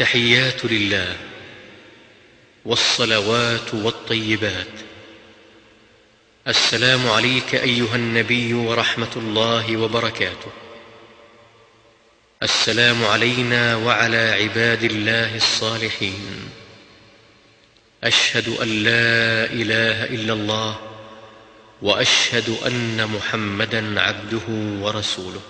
التحيات لله والصلوات والطيبات. السلام عليك أيها النبي ورحمة الله وبركاته. السلام علينا وعلى عباد الله الصالحين. أشهد أن لا إله إلا الله وأشهد أن محمدا عبده ورسوله.